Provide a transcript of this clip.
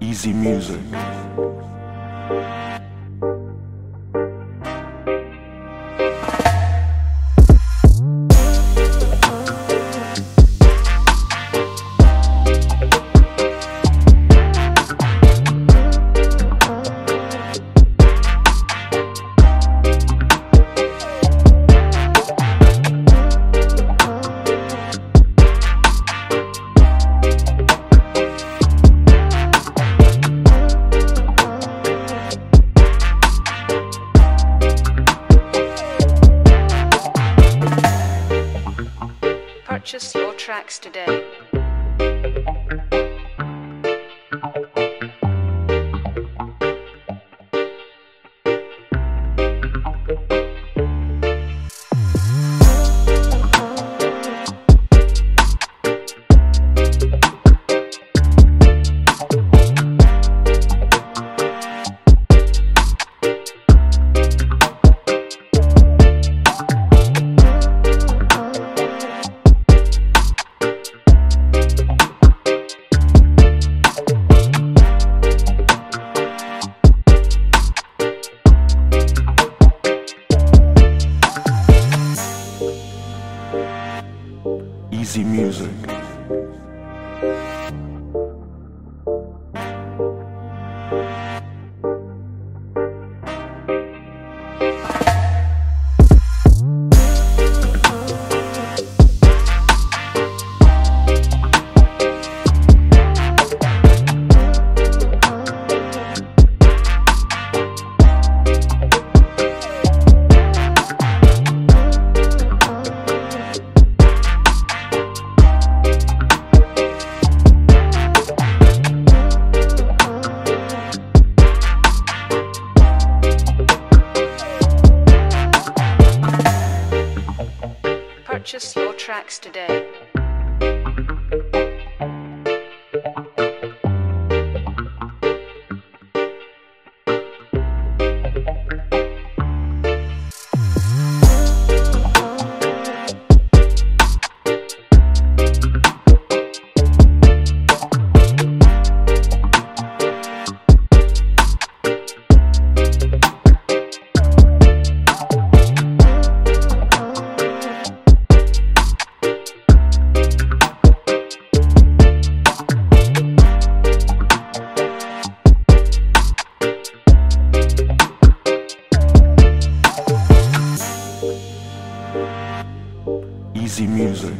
Easy music. Purchase your tracks today. Purchase your tracks today. Easy music.